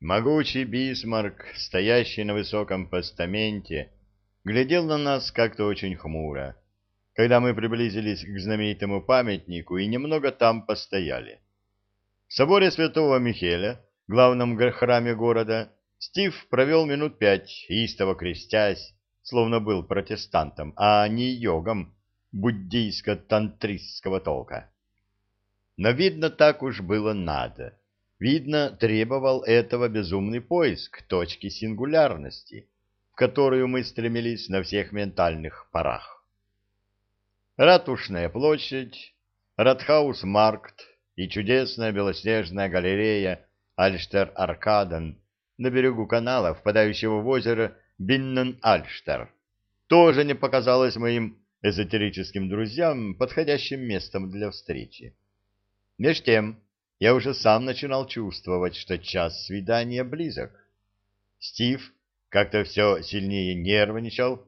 Могучий Бисмарк, стоящий на высоком постаменте, глядел на нас как-то очень хмуро, когда мы приблизились к знаменитому памятнику и немного там постояли. В соборе святого Михеля, главном храме города, Стив провел минут пять, истово крестясь, словно был протестантом, а не йогом буддийско-тантристского толка. Но, видно, так уж было надо. Видно, требовал этого безумный поиск точки сингулярности, в которую мы стремились на всех ментальных парах. Ратушная площадь, Ратхаус-Маркт и чудесная белоснежная галерея Альштер-Аркаден на берегу канала, впадающего в озеро Биннен-Альштер, тоже не показалось моим эзотерическим друзьям подходящим местом для встречи. Меж тем, я уже сам начинал чувствовать, что час свидания близок. Стив как-то все сильнее нервничал,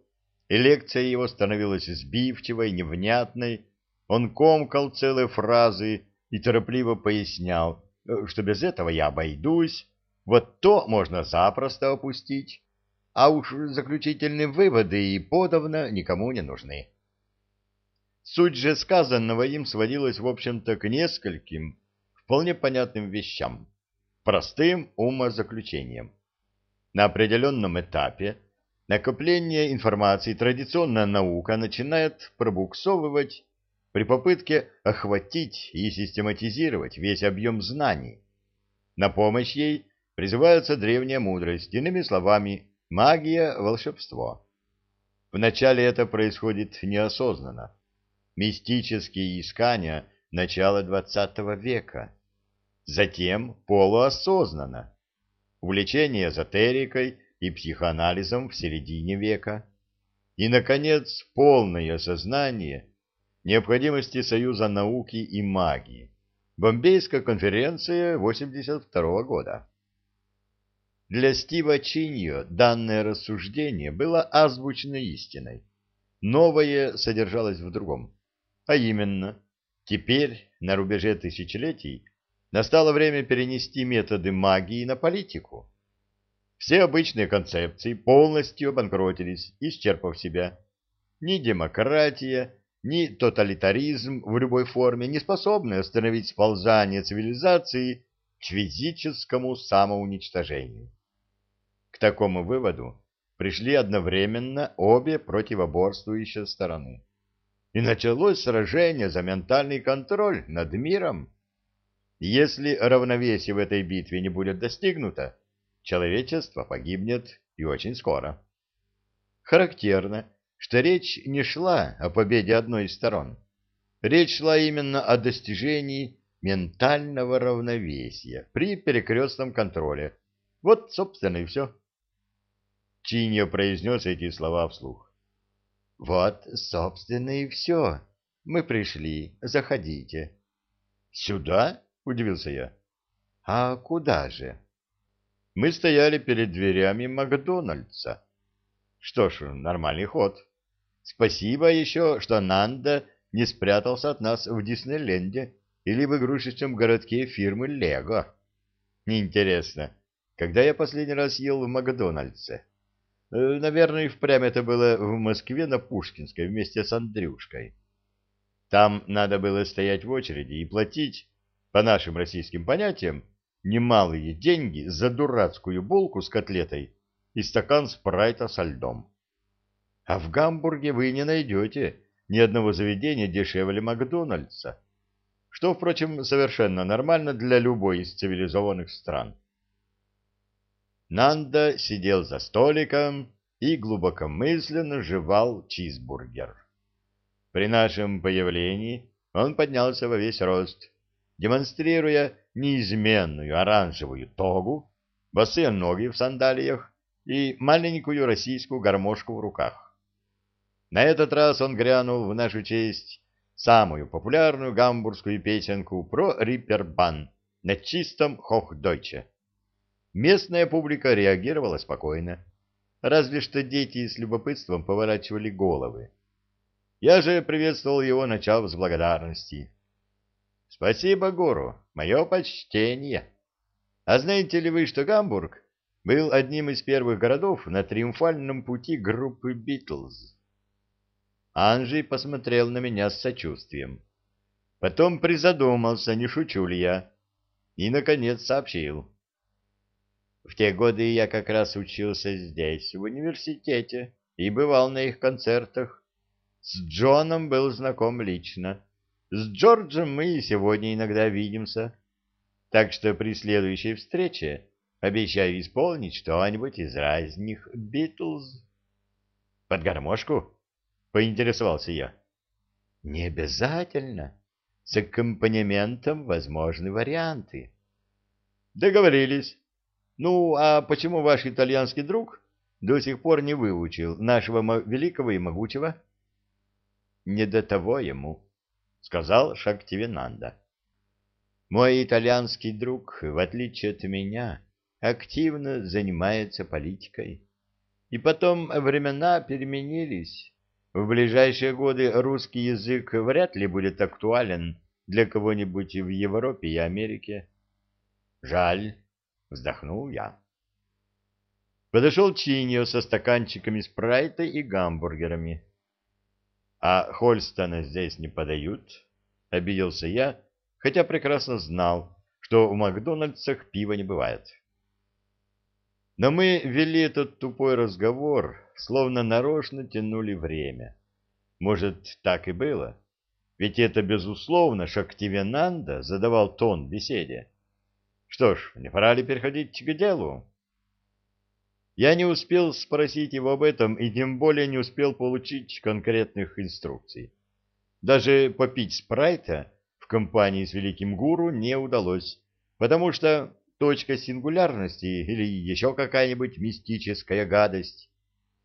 и лекция его становилась сбивчивой, невнятной, он комкал целые фразы и торопливо пояснял, что без этого я обойдусь, вот то можно запросто опустить, а уж заключительные выводы и подавно никому не нужны. Суть же сказанного им сводилась, в общем-то, к нескольким вполне понятным вещам, простым умозаключениям. На определенном этапе накопление информации традиционная наука начинает пробуксовывать при попытке охватить и систематизировать весь объем знаний. На помощь ей призывается древняя мудрость, иными словами, магия, волшебство. Вначале это происходит неосознанно. Мистические искания начала XX века. Затем полуосознанно. Увлечение эзотерикой и психоанализом в середине века. И, наконец, полное осознание необходимости союза науки и магии. Бомбейская конференция 82 года. Для Стива Чиньо данное рассуждение было азбучной истиной. Новое содержалось в другом. А именно, теперь, на рубеже тысячелетий, настало время перенести методы магии на политику. Все обычные концепции полностью обанкротились, исчерпав себя. Ни демократия, ни тоталитаризм в любой форме не способны остановить сползание цивилизации к физическому самоуничтожению. К такому выводу пришли одновременно обе противоборствующие стороны. И началось сражение за ментальный контроль над миром. Если равновесие в этой битве не будет достигнуто, человечество погибнет и очень скоро. Характерно, что речь не шла о победе одной из сторон. Речь шла именно о достижении ментального равновесия при перекрестном контроле. Вот, собственно, и все. Чиньо произнес эти слова вслух. «Вот, собственно, и все. Мы пришли. Заходите». «Сюда?» — удивился я. «А куда же?» Мы стояли перед дверями Макдональдса. Что ж, нормальный ход. Спасибо еще, что Нанда не спрятался от нас в Диснейленде или в игрушечном городке фирмы Лего. Интересно, когда я последний раз ел в Макдональдсе? Э, наверное, впрямь это было в Москве на Пушкинской вместе с Андрюшкой. Там надо было стоять в очереди и платить, по нашим российским понятиям, немалые деньги за дурацкую булку с котлетой и стакан спрайта со льдом. А в Гамбурге вы не найдете ни одного заведения дешевле Макдональдса, что, впрочем, совершенно нормально для любой из цивилизованных стран. Нанда сидел за столиком и глубокомысленно жевал чизбургер. При нашем появлении он поднялся во весь рост, демонстрируя неизменную оранжевую тогу, босые ноги в сандалиях и маленькую российскую гармошку в руках. На этот раз он грянул в нашу честь самую популярную гамбургскую песенку про Риппербан на чистом хохдойче. Местная публика реагировала спокойно, разве что дети с любопытством поворачивали головы. Я же приветствовал его, начав с благодарности. «Спасибо, гуру, мое почтение». А знаете ли вы, что Гамбург был одним из первых городов на триумфальном пути группы «Битлз»? Анжей посмотрел на меня с сочувствием. Потом призадумался, не шучу ли я, и, наконец, сообщил. В те годы я как раз учился здесь, в университете, и бывал на их концертах. С Джоном был знаком лично. С Джорджем мы и сегодня иногда видимся. Так что при следующей встрече обещаю исполнить что-нибудь из разных Битлз. Под гармошку? Поинтересовался я. Не обязательно. С аккомпанементом возможны варианты. Договорились. Ну, а почему ваш итальянский друг до сих пор не выучил нашего великого и могучего? Не до того ему, сказал Шактивинанда. Мой итальянский друг, в отличие от меня, активно занимается политикой. И потом времена переменились. В ближайшие годы русский язык вряд ли будет актуален для кого-нибудь в Европе и Америке. Жаль, вздохнул я. Подошел Чиньо со стаканчиками спрайта и гамбургерами. — А Хольстона здесь не подают? — обиделся я, хотя прекрасно знал, что в Макдональдсах пива не бывает. Но мы вели этот тупой разговор, словно нарочно тянули время. Может, так и было? Ведь это, безусловно, Шактивенанда задавал тон беседе. Что ж, не пора ли переходить к делу? Я не успел спросить его об этом и тем более не успел получить конкретных инструкций. Даже попить спрайта в компании с великим гуру не удалось, потому что точка сингулярности или еще какая-нибудь мистическая гадость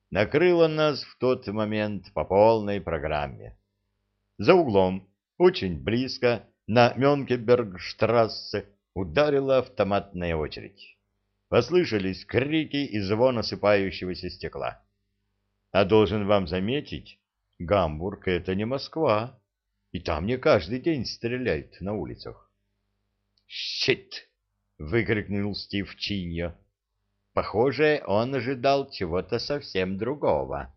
накрыла нас в тот момент по полной программе. За углом, очень близко, на Мёнкебергштрассе, ударила автоматная очередь. Послышались крики и звон осыпающегося стекла. А должен вам заметить, Гамбург — это не Москва, и там не каждый день стреляют на улицах. «Щит!» — выкрикнул Стив Чиньо. Похоже, он ожидал чего-то совсем другого.